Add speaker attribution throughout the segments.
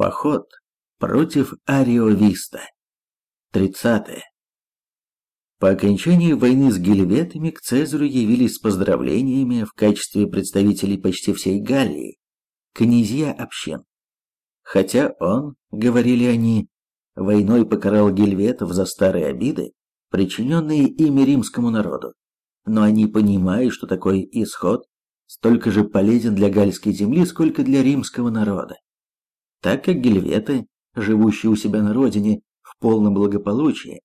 Speaker 1: Поход против Ариовиста. 30. -е. По окончании войны с гельветами к Цезарю явились с поздравлениями в качестве представителей почти всей Галлии, князья общин. Хотя он, говорили они, войной покарал гельветов за старые обиды, причиненные ими римскому народу, но они понимают, что такой исход столько же полезен для гальской земли, сколько для римского народа. Так как гельветы, живущие у себя на родине в полном благополучии,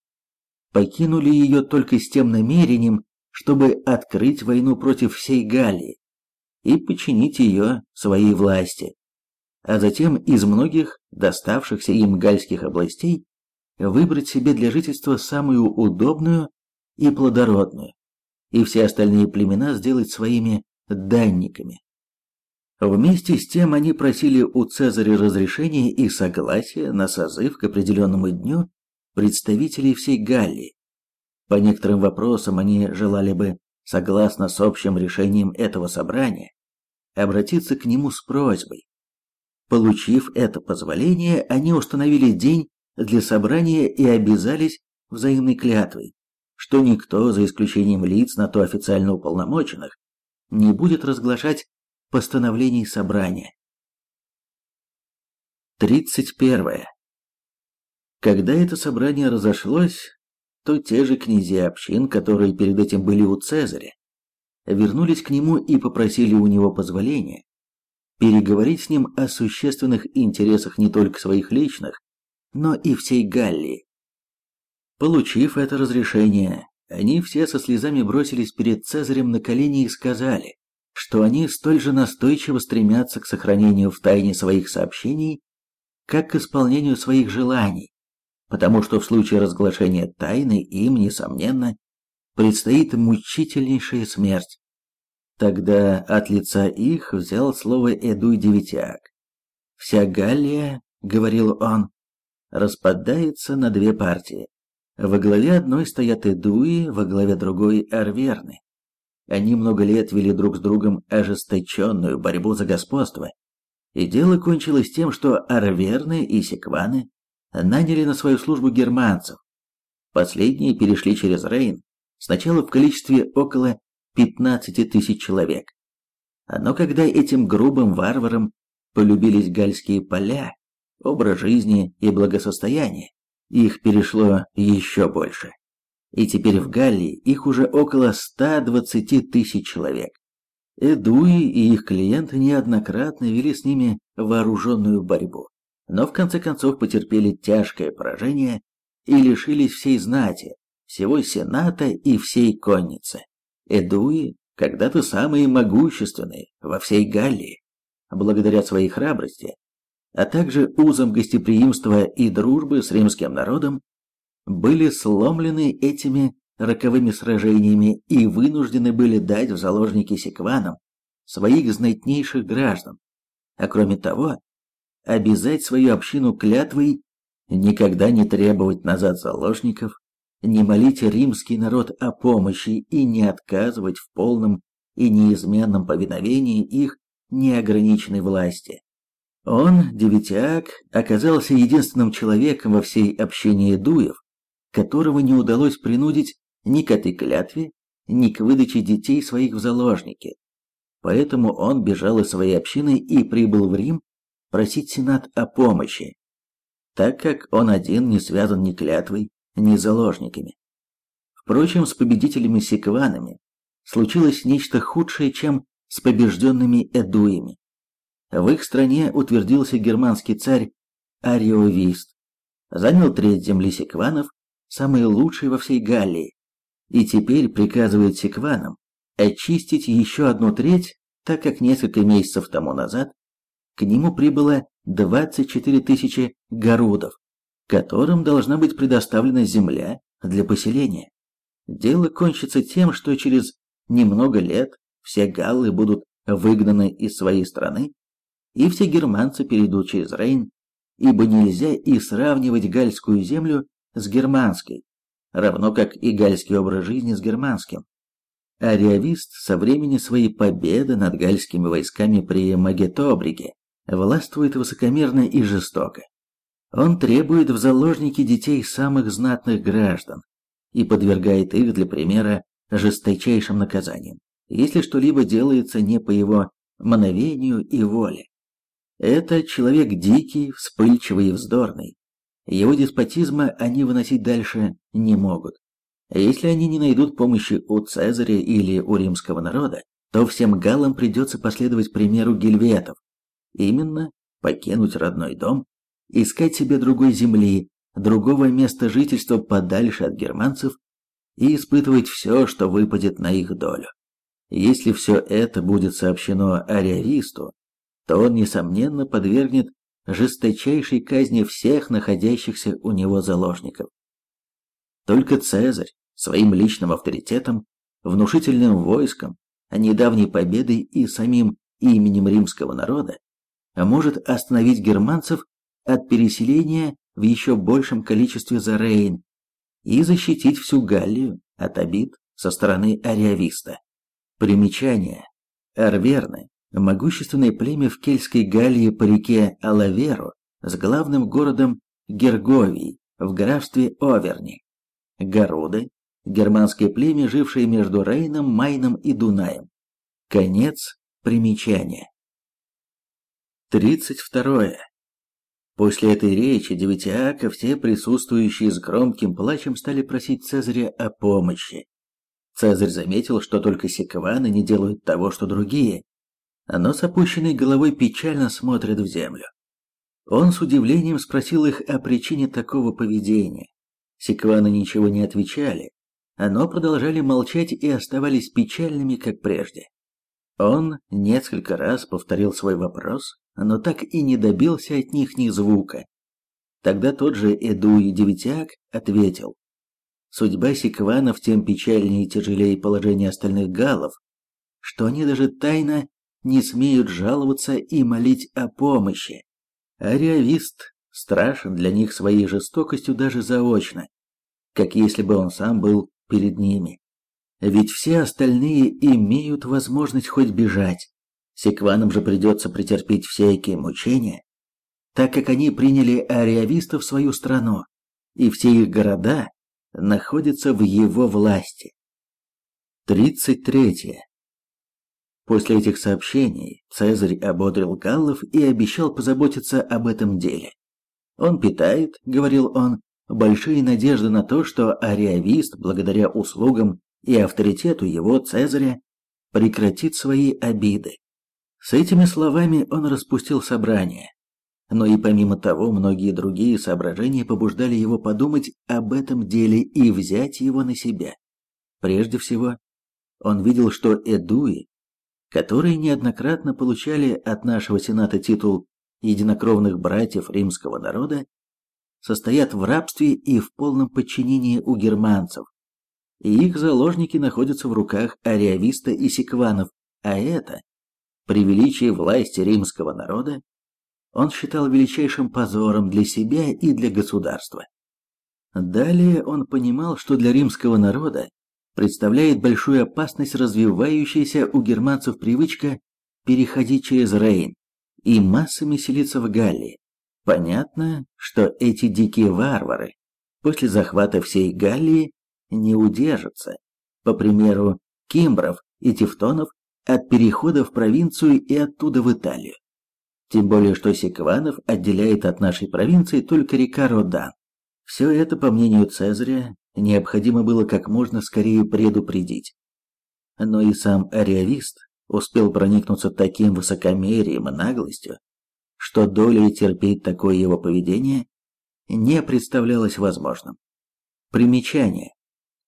Speaker 1: покинули ее только с тем намерением, чтобы открыть войну против всей Галлии и подчинить ее своей власти, а затем из многих доставшихся им гальских областей выбрать себе для жительства самую удобную и плодородную, и все остальные племена сделать своими данниками. Вместе с тем они просили у Цезаря разрешения и согласия на созыв к определенному дню представителей всей Галлии. По некоторым вопросам они желали бы, согласно с общим решением этого собрания, обратиться к нему с просьбой. Получив это позволение, они установили день для собрания и обязались взаимной клятвой, что никто, за исключением лиц на то официально уполномоченных, не будет разглашать постановлений собрания. 31. Когда это собрание разошлось, то те же князья общин, которые перед этим были у Цезаря, вернулись к нему и попросили у него позволения переговорить с ним о существенных интересах не только своих личных, но и всей Галлии. Получив это разрешение, они все со слезами бросились перед Цезарем на колени и сказали, что они столь же настойчиво стремятся к сохранению в тайне своих сообщений, как к исполнению своих желаний, потому что в случае разглашения тайны им, несомненно, предстоит мучительнейшая смерть. Тогда от лица их взял слово Эдуй Девятяк. «Вся Галлия, — говорил он, — распадается на две партии. Во главе одной стоят Эдуи, во главе другой — Арверны. Они много лет вели друг с другом ожесточенную борьбу за господство, и дело кончилось тем, что Арверны и Секваны наняли на свою службу германцев. Последние перешли через Рейн, сначала в количестве около 15 тысяч человек. Но когда этим грубым варварам полюбились гальские поля, образ жизни и благосостояние, их перешло еще больше и теперь в Галлии их уже около 120 тысяч человек. Эдуи и их клиенты неоднократно вели с ними вооруженную борьбу, но в конце концов потерпели тяжкое поражение и лишились всей знати, всего сената и всей конницы. Эдуи когда-то самые могущественные во всей Галлии, благодаря своей храбрости, а также узам гостеприимства и дружбы с римским народом, были сломлены этими роковыми сражениями и вынуждены были дать в заложники секванам своих знатнейших граждан, а кроме того, обязать свою общину клятвой никогда не требовать назад заложников, не молить римский народ о помощи и не отказывать в полном и неизменном повиновении их неограниченной власти. Он, Девятиак, оказался единственным человеком во всей общине Эдуев, которого не удалось принудить ни к этой клятве, ни к выдаче детей своих в заложники. Поэтому он бежал из своей общины и прибыл в Рим просить Сенат о помощи, так как он один не связан ни клятвой, ни заложниками. Впрочем, с победителями Секванами случилось нечто худшее, чем с побежденными Эдуями. В их стране утвердился германский царь Ариовист, занял треть земли Секванов самый лучший во всей Галлии, и теперь приказывает секванам очистить еще одну треть, так как несколько месяцев тому назад к нему прибыло 24 тысячи городов, которым должна быть предоставлена земля для поселения. Дело кончится тем, что через немного лет все галлы будут выгнаны из своей страны, и все германцы перейдут через Рейн, ибо нельзя и сравнивать гальскую землю с германской, равно как и гальский образ жизни с германским. Ариавист со времени своей победы над гальскими войсками при Магетобриге властвует высокомерно и жестоко. Он требует в заложники детей самых знатных граждан и подвергает их, для примера, жесточайшим наказаниям, если что-либо делается не по его мановению и воле. Это человек дикий, вспыльчивый и вздорный. Его деспотизма они выносить дальше не могут. Если они не найдут помощи у Цезаря или у римского народа, то всем галлам придется последовать примеру гельветов. Именно покинуть родной дом, искать себе другой земли, другого места жительства подальше от германцев и испытывать все, что выпадет на их долю. Если все это будет сообщено ариависту, то он, несомненно, подвергнет жесточайшей казни всех находящихся у него заложников. Только Цезарь своим личным авторитетом, внушительным войском, недавней победой и самим именем римского народа может остановить германцев от переселения в еще большем количестве за Рейн и защитить всю Галлию от обид со стороны ариависта. Примечание. Арверны – могущественное племя в Кельтской Галлии по реке Алаверу с главным городом Герговией в графстве Оверни. Горуды – германское племя, жившее между Рейном, Майном и Дунаем. Конец примечания. 32. После этой речи Девятиака все присутствующие с громким плачем стали просить Цезаря о помощи. Цезарь заметил, что только секваны не делают того, что другие, но с опущенной головой печально смотрят в землю. Он с удивлением спросил их о причине такого поведения. Секваны ничего не отвечали, но продолжали молчать и оставались печальными, как прежде. Он несколько раз повторил свой вопрос, но так и не добился от них ни звука. Тогда тот же Эдуи Девятяк ответил, Судьба Сикванов тем печальнее и тяжелее положения остальных галлов, что они даже тайно не смеют жаловаться и молить о помощи. Ариавист страшен для них своей жестокостью даже заочно, как если бы он сам был перед ними. Ведь все остальные имеют возможность хоть бежать. Секванам же придется претерпеть всякие мучения, так как они приняли ариавистов в свою страну, и все их города находится в его власти. 33. После этих сообщений Цезарь ободрил галлов и обещал позаботиться об этом деле. Он питает, говорил он, большие надежды на то, что ариавист, благодаря услугам и авторитету его, Цезаря, прекратит свои обиды. С этими словами он распустил собрание, но и помимо того, многие другие соображения побуждали его подумать об этом деле и взять его на себя. Прежде всего, он видел, что эдуи, которые неоднократно получали от нашего Сената титул единокровных братьев римского народа, состоят в рабстве и в полном подчинении у германцев, и их заложники находятся в руках ариависта и секванов, а это, при величии власти римского народа, он считал величайшим позором для себя и для государства. Далее он понимал, что для римского народа представляет большую опасность развивающаяся у германцев привычка переходить через Рейн и массами селиться в Галлии. Понятно, что эти дикие варвары после захвата всей Галлии не удержатся, по примеру кимбров и тевтонов, от перехода в провинцию и оттуда в Италию. Тем более, что Секванов отделяет от нашей провинции только река Родан. Все это, по мнению Цезаря, необходимо было как можно скорее предупредить. Но и сам ариавист успел проникнуться таким высокомерием и наглостью, что долей терпеть такое его поведение не представлялось возможным. Примечание.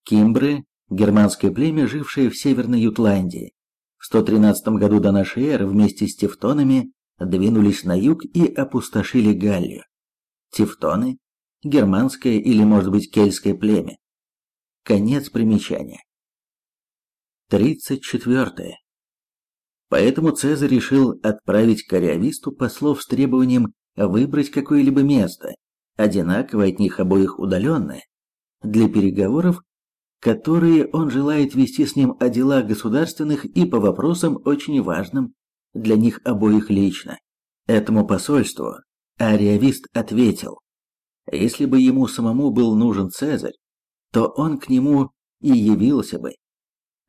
Speaker 1: Кимбры – германское племя, жившее в Северной Ютландии. В 113 году до нашей эры вместе с тевтонами двинулись на юг и опустошили Галлию. Тевтоны – германское или, может быть, кельтское племя. Конец примечания. 34. Поэтому Цезарь решил отправить к Ариависту послов с требованием выбрать какое-либо место, одинаково от них обоих удаленное, для переговоров, которые он желает вести с ним о делах государственных и по вопросам очень важным для них обоих лично. Этому посольству ариавист ответил, если бы ему самому был нужен Цезарь, то он к нему и явился бы.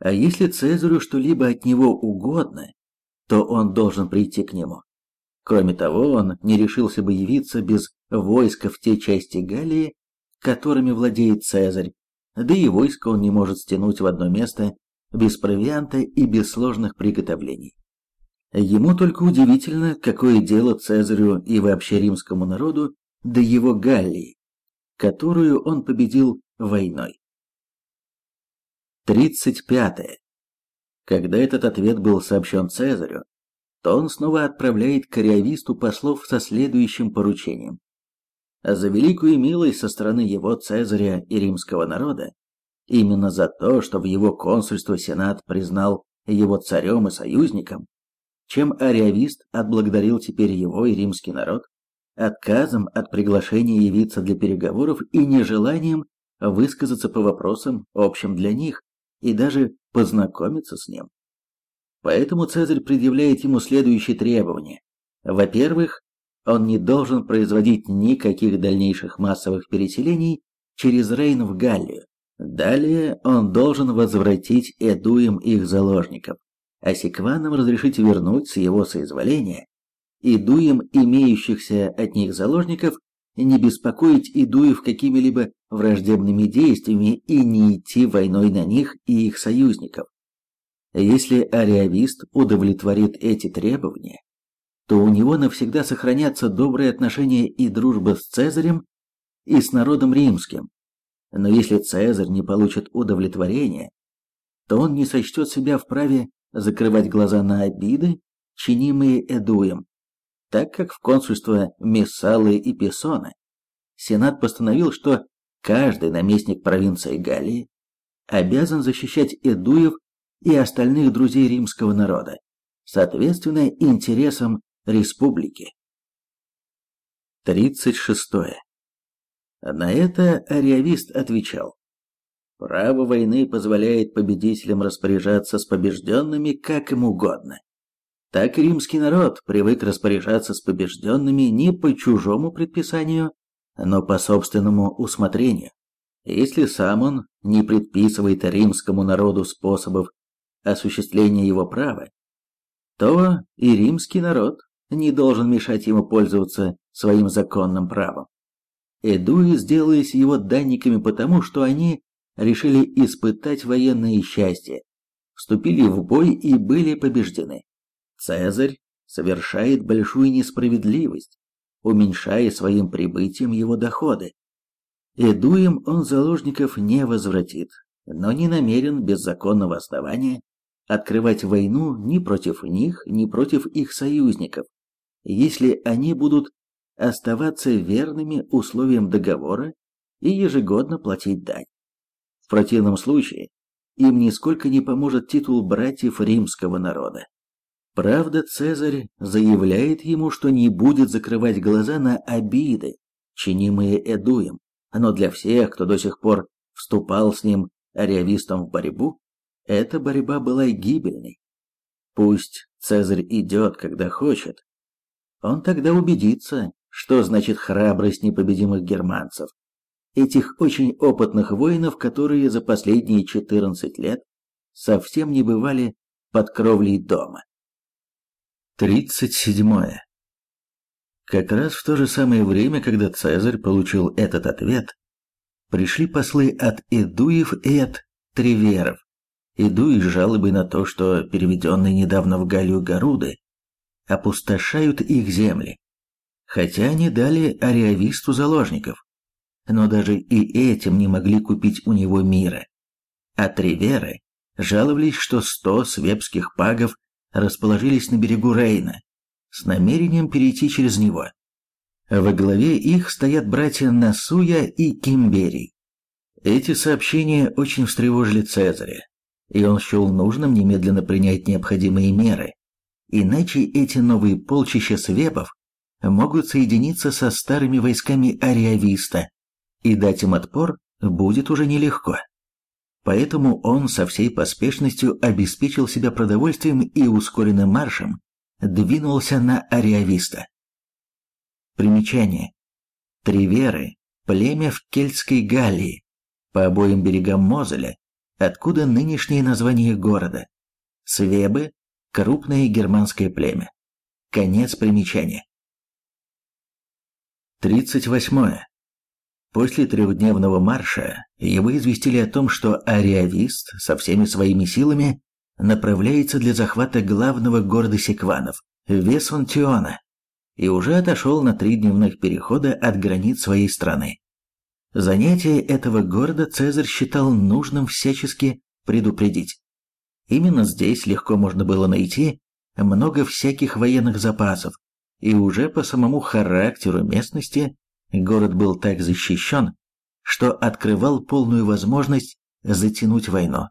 Speaker 1: А если Цезарю что-либо от него угодно, то он должен прийти к нему. Кроме того, он не решился бы явиться без войска в те части Галлии, которыми владеет Цезарь, да и войско он не может стянуть в одно место без провианта и без сложных приготовлений. Ему только удивительно, какое дело Цезарю и вообще римскому народу до его Галлии, которую он победил войной. 35. Когда этот ответ был сообщен Цезарю, то он снова отправляет к ариависту послов со следующим поручением. За великую милость со стороны его Цезаря и римского народа, именно за то, что в его консульство Сенат признал его царем и союзником, чем ариавист отблагодарил теперь его и римский народ, отказом от приглашения явиться для переговоров и нежеланием высказаться по вопросам, общим для них, и даже познакомиться с ним. Поэтому Цезарь предъявляет ему следующие требования. Во-первых, он не должен производить никаких дальнейших массовых переселений через Рейн в Галлию. Далее он должен возвратить Эдуем их заложников, а Секванам разрешить вернуть с его соизволения Идуем имеющихся от них заложников не беспокоить Идуев какими-либо враждебными действиями и не идти войной на них и их союзников. Если ариавист удовлетворит эти требования, то у него навсегда сохранятся добрые отношения и дружба с Цезарем и с народом римским. Но если Цезарь не получит удовлетворения, то он не сочтет себя вправе закрывать глаза на обиды, чинимые Эдуем, так как в консульство Мессалы и Песона Сенат постановил, что каждый наместник провинции Галлии обязан защищать эдуев и остальных друзей римского народа, соответственно интересам республики. 36. На это ариавист отвечал. Право войны позволяет победителям распоряжаться с побежденными как им угодно. Так римский народ привык распоряжаться с побежденными не по чужому предписанию, но по собственному усмотрению. Если сам он не предписывает римскому народу способов осуществления его права, то и римский народ не должен мешать ему пользоваться своим законным правом. Эдуи сделались его данниками потому, что они решили испытать военное счастье, вступили в бой и были побеждены. Цезарь совершает большую несправедливость, уменьшая своим прибытием его доходы. Эдуем он заложников не возвратит, но не намерен без законного основания открывать войну ни против них, ни против их союзников, если они будут оставаться верными условиям договора и ежегодно платить дань. В противном случае им нисколько не поможет титул братьев римского народа. Правда, Цезарь заявляет ему, что не будет закрывать глаза на обиды, чинимые Эдуем, но для всех, кто до сих пор вступал с ним ариавистом в борьбу, эта борьба была гибельной. Пусть Цезарь идет, когда хочет. Он тогда убедится, что значит храбрость непобедимых германцев, этих очень опытных воинов, которые за последние 14 лет совсем не бывали под кровлей дома. 37. Как раз в то же самое время, когда Цезарь получил этот ответ, пришли послы от Эдуев и от Треверов. Эдуи с жалобой на то, что переведенные недавно в Галию Горуды опустошают их земли, хотя они дали ариависту заложников, но даже и этим не могли купить у него мира. А Треверы жаловались, что сто свебских пагов расположились на берегу Рейна с намерением перейти через него. Во главе их стоят братья Насуя и Кимберий. Эти сообщения очень встревожили Цезаря, и он счел нужным немедленно принять необходимые меры, иначе эти новые полчища свебов могут соединиться со старыми войсками Ариависта, и дать им отпор будет уже нелегко. Поэтому он со всей поспешностью обеспечил себя продовольствием и ускоренным маршем двинулся на Ариависта. Примечание. Триверы – племя в Кельтской Галлии, по обоим берегам Мозеля, откуда нынешнее название города. Свебы – крупное германское племя. Конец примечания. 38. После трехдневного марша его известили о том, что ариавист со всеми своими силами направляется для захвата главного города Секванов, Весонтиона, и уже отошел на три дневных перехода от границ своей страны. Занятие этого города Цезарь считал нужным всячески предупредить. Именно здесь легко можно было найти много всяких военных запасов, и уже по самому характеру местности город был так защищен, что открывал полную возможность затянуть войну.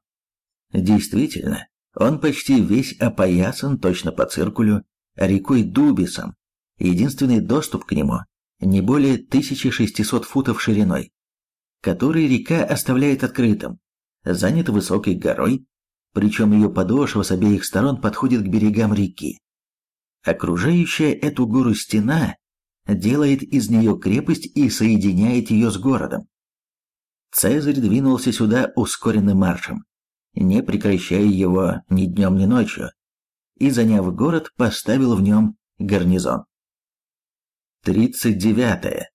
Speaker 1: Действительно, он почти весь опоясан точно по циркулю рекой Дубисом. Единственный доступ к нему не более 1600 футов шириной, который река оставляет открытым, занят высокой горой, причем ее подошва с обеих сторон подходит к берегам реки. Окружающая эту гору стена делает из нее крепость и соединяет ее с городом. Цезарь двинулся сюда ускоренным маршем, не прекращая его ни днем, ни ночью, и, заняв город, поставил в нем гарнизон. 39.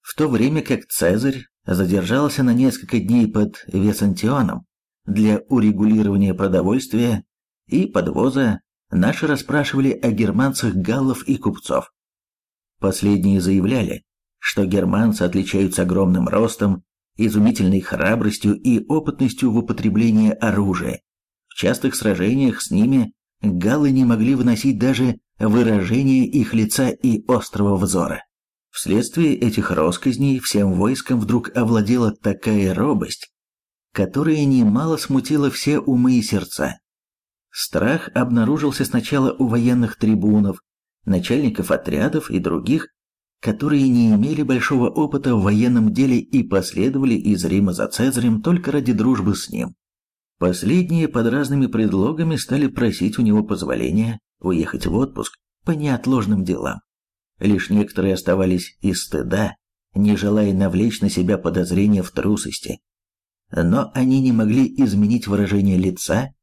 Speaker 1: В то время как Цезарь задержался на несколько дней под Весантионом для урегулирования продовольствия и подвоза, наши расспрашивали о германцах галлов и купцов. Последние заявляли, что германцы отличаются огромным ростом, изумительной храбростью и опытностью в употреблении оружия. В частых сражениях с ними галлы не могли выносить даже выражение их лица и острого взора. Вследствие этих росказней всем войском вдруг овладела такая робость, которая немало смутила все умы и сердца. Страх обнаружился сначала у военных трибунов, начальников отрядов и других, которые не имели большого опыта в военном деле и последовали из Рима за Цезарем только ради дружбы с ним. Последние под разными предлогами стали просить у него позволения уехать в отпуск по неотложным делам. Лишь некоторые оставались из стыда, не желая навлечь на себя подозрения в трусости. Но они не могли изменить выражение лица,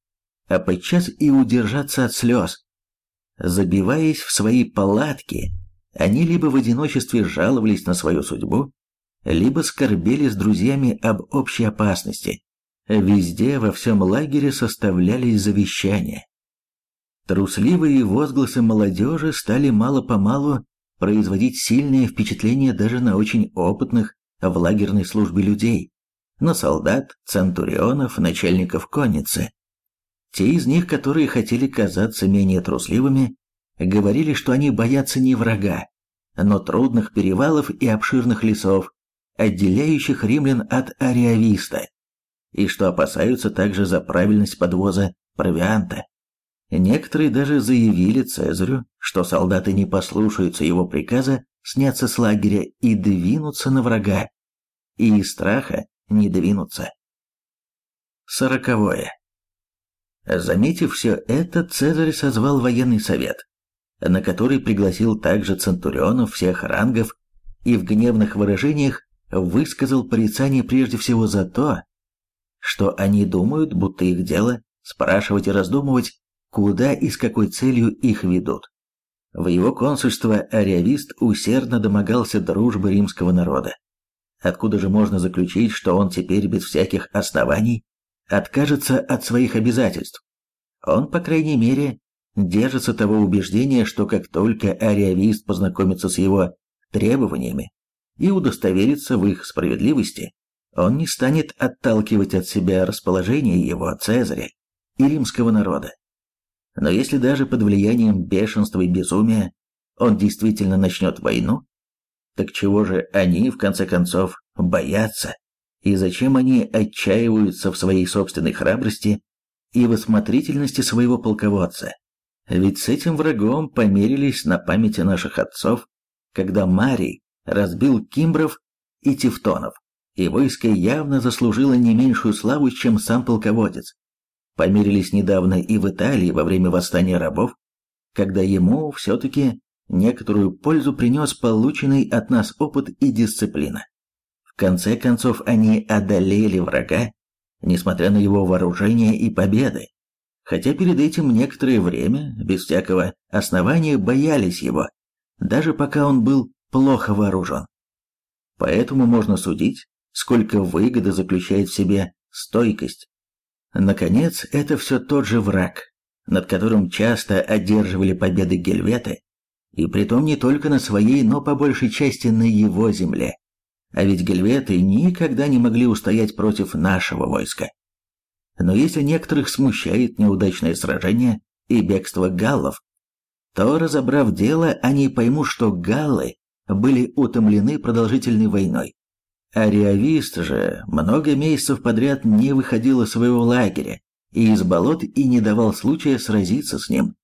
Speaker 1: а подчас и удержаться от слез. Забиваясь в свои палатки, они либо в одиночестве жаловались на свою судьбу, либо скорбели с друзьями об общей опасности. Везде, во всем лагере составлялись завещания. Трусливые возгласы молодежи стали мало-помалу производить сильное впечатление даже на очень опытных в лагерной службе людей, на солдат, центурионов, начальников конницы. Те из них, которые хотели казаться менее трусливыми, говорили, что они боятся не врага, но трудных перевалов и обширных лесов, отделяющих римлян от ариависта, и что опасаются также за правильность подвоза провианта. Некоторые даже заявили Цезарю, что солдаты не послушаются его приказа сняться с лагеря и двинуться на врага, и из страха не двинуться. Сороковое. Заметив все это, Цезарь созвал военный совет, на который пригласил также центурионов всех рангов и в гневных выражениях высказал порицание прежде всего за то, что они думают, будто их дело спрашивать и раздумывать, куда и с какой целью их ведут. В его консульство ариавист усердно домогался дружбы римского народа. Откуда же можно заключить, что он теперь без всяких оснований откажется от своих обязательств? Он, по крайней мере, держится того убеждения, что как только ариавист познакомится с его требованиями и удостоверится в их справедливости, он не станет отталкивать от себя расположение его Цезаря и римского народа. Но если даже под влиянием бешенства и безумия он действительно начнет войну, так чего же они, в конце концов, боятся? И зачем они отчаиваются в своей собственной храбрости и в осмотрительности своего полководца? Ведь с этим врагом померились на памяти наших отцов, когда Марий разбил кимбров и тевтонов, и войско явно заслужило не меньшую славу, чем сам полководец. Померились недавно и в Италии во время восстания рабов, когда ему все-таки некоторую пользу принес полученный от нас опыт и дисциплина. Конце концов они одолели врага, несмотря на его вооружение и победы, хотя перед этим некоторое время, без всякого основания, боялись его, даже пока он был плохо вооружен. Поэтому можно судить, сколько выгоды заключает в себе стойкость. Наконец, это все тот же враг, над которым часто одерживали победы гельветы, и притом не только на своей, но по большей части на его земле. А ведь гельветы никогда не могли устоять против нашего войска. Но если некоторых смущает неудачное сражение и бегство галлов, то, разобрав дело, они поймут, что галлы были утомлены продолжительной войной. Ариавист же много месяцев подряд не выходил из своего лагеря и из болот и не давал случая сразиться с ним.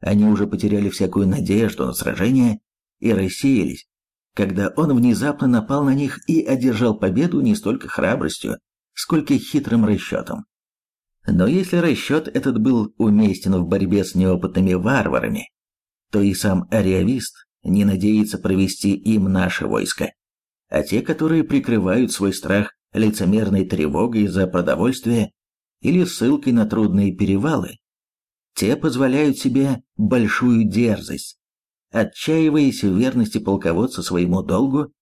Speaker 1: Они уже потеряли всякую надежду на сражение и рассеялись, когда он внезапно напал на них и одержал победу не столько храбростью, сколько хитрым расчетом. Но если расчет этот был уместен в борьбе с неопытными варварами, то и сам ариавист не надеется провести им наше войско. А те, которые прикрывают свой страх лицемерной тревогой за продовольствие или ссылкой на трудные перевалы, те позволяют себе большую дерзость, отчаиваясь в верности полководца своему долгу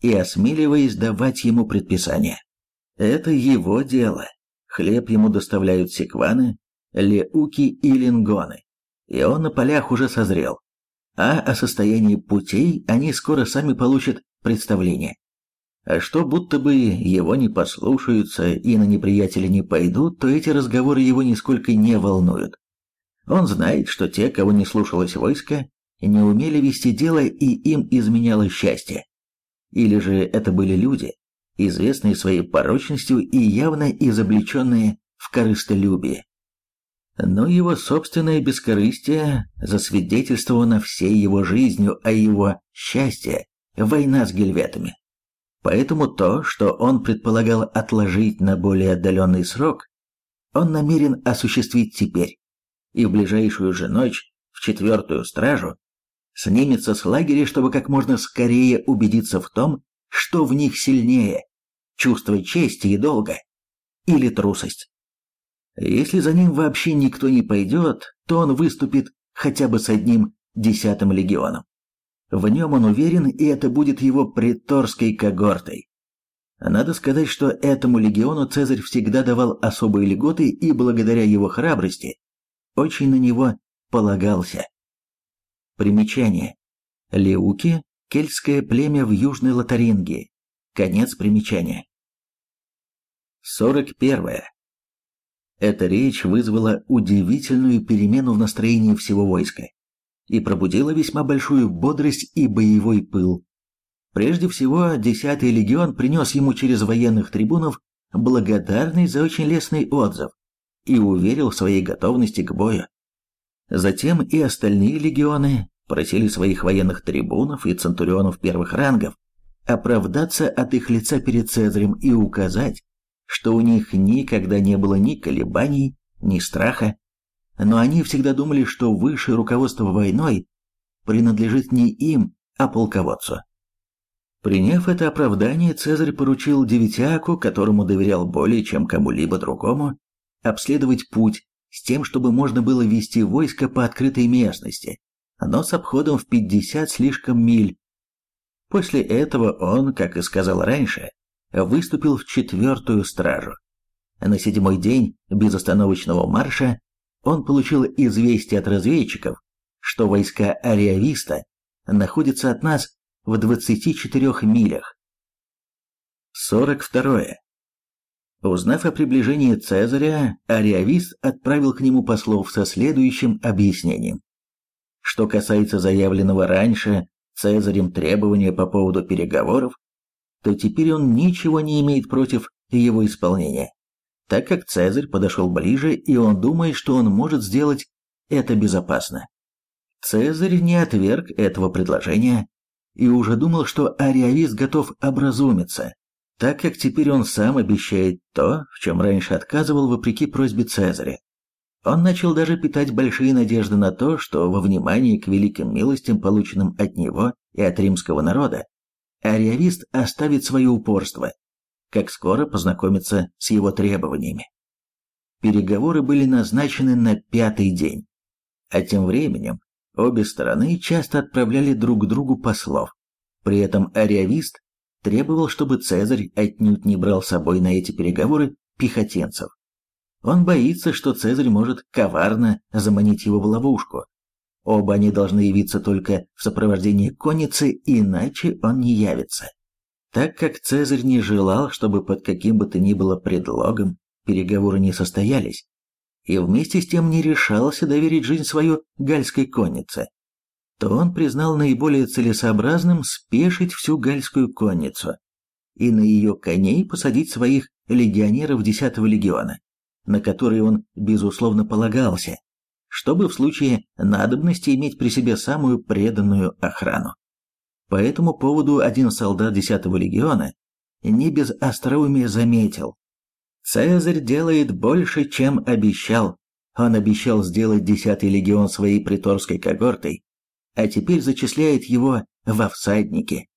Speaker 1: и осмеливаясь давать ему предписания. Это его дело. Хлеб ему доставляют секваны, леуки и лингоны, и он на полях уже созрел. А о состоянии путей они скоро сами получат представление. А что будто бы его не послушаются и на неприятеля не пойдут, то эти разговоры его нисколько не волнуют. Он знает, что те, кого не слушалось войско, не умели вести дело и им изменяло счастье. Или же это были люди, известные своей порочностью и явно изобличенные в корыстолюбии. Но его собственное бескорыстие засвидетельствовано всей его жизнью о его счастье – война с гельветами. Поэтому то, что он предполагал отложить на более отдаленный срок, он намерен осуществить теперь. И в ближайшую же ночь, в четвертую стражу, снимется с лагеря, чтобы как можно скорее убедиться в том, что в них сильнее – чувство чести и долга или трусость. Если за ним вообще никто не пойдет, то он выступит хотя бы с одним десятым легионом. В нем он уверен, и это будет его приторской когортой. Надо сказать, что этому легиону Цезарь всегда давал особые льготы и благодаря его храбрости очень на него полагался. Примечание. Леуки – кельтское племя в Южной Лотарингии. Конец примечания. 41. Эта речь вызвала удивительную перемену в настроении всего войска и пробудила весьма большую бодрость и боевой пыл. Прежде всего, 10-й легион принес ему через военных трибунов благодарность за очень лестный отзыв и уверил в своей готовности к бою. Затем и остальные легионы просили своих военных трибунов и центурионов первых рангов оправдаться от их лица перед Цезарем и указать, что у них никогда не было ни колебаний, ни страха, но они всегда думали, что высшее руководство войной принадлежит не им, а полководцу. Приняв это оправдание, Цезарь поручил Девятиаку, которому доверял более чем кому-либо другому, обследовать путь с тем, чтобы можно было вести войско по открытой местности, но с обходом в 50 слишком миль. После этого он, как и сказал раньше, выступил в четвертую стражу. На седьмой день безостановочного марша он получил известие от разведчиков, что войска Ариависта находятся от нас в 24 милях. 42. Узнав о приближении Цезаря, Ариавист отправил к нему послов со следующим объяснением. Что касается заявленного раньше Цезарем требования по поводу переговоров, то теперь он ничего не имеет против его исполнения так как Цезарь подошел ближе, и он думает, что он может сделать это безопасно. Цезарь не отверг этого предложения и уже думал, что Ариавис готов образумиться, так как теперь он сам обещает то, в чем раньше отказывал вопреки просьбе Цезаря. Он начал даже питать большие надежды на то, что во внимании к великим милостям, полученным от него и от римского народа, ариавист оставит свое упорство, как скоро познакомится с его требованиями. Переговоры были назначены на пятый день, а тем временем обе стороны часто отправляли друг другу послов. При этом ариавист требовал, чтобы Цезарь отнюдь не брал с собой на эти переговоры пехотинцев. Он боится, что Цезарь может коварно заманить его в ловушку. Оба они должны явиться только в сопровождении конницы, иначе он не явится. Так как Цезарь не желал, чтобы под каким бы то ни было предлогом переговоры не состоялись, и вместе с тем не решался доверить жизнь свою гальской коннице, то он признал наиболее целесообразным спешить всю гальскую конницу и на ее коней посадить своих легионеров 10-го легиона на который он, безусловно, полагался, чтобы в случае надобности иметь при себе самую преданную охрану. По этому поводу один солдат 10-го легиона не без остроумия заметил. Цезарь делает больше, чем обещал. Он обещал сделать 10-й легион своей приторской когортой, а теперь зачисляет его во всадники.